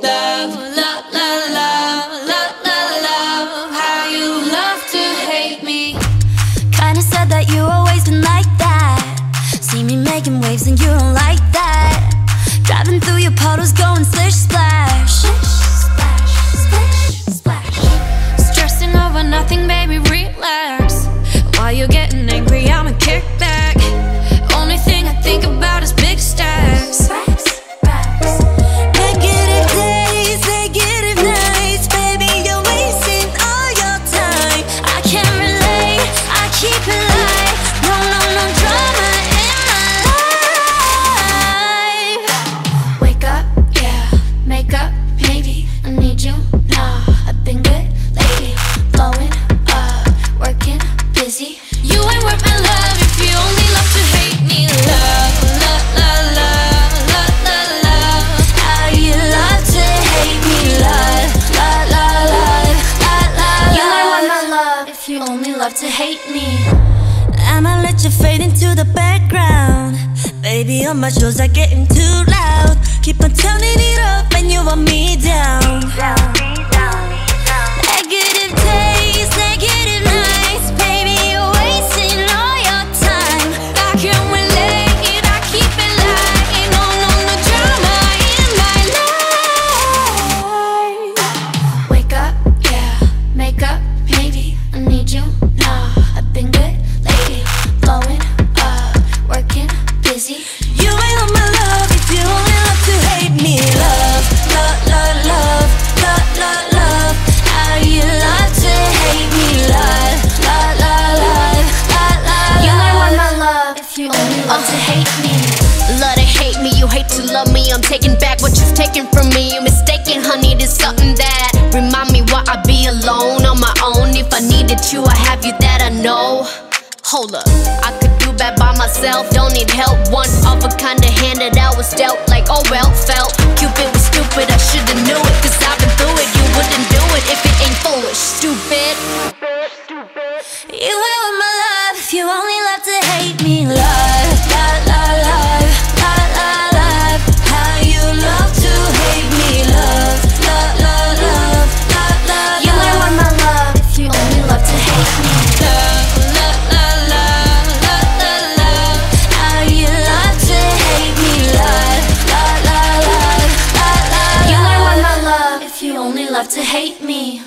Love, love, love, love, love, love, how you love to hate me. Kinda said that you always been like that. See me making waves and you don't like that. Driving through your puddles, going splish splash. Splash, splash, splash. Stressing over nothing, baby, relax. While you're getting love to hate me. I'ma let you fade into the background. Baby, all my shows are getting too loud. Keep on turning it up love me, I'm taking back what you've taken from me. You mistaken, honey, there's something that remind me why I be alone on my own. If I needed you, I have you that I know. Hold up, I could do bad by myself, don't need help. One of a kind of hand that I was dealt, like oh well, felt. Cupid was stupid, I should've knew it, cause I've been through it. You wouldn't do it if it ain't foolish, stupid. stupid, stupid. You were my love, if you only love to hate me. to hate me.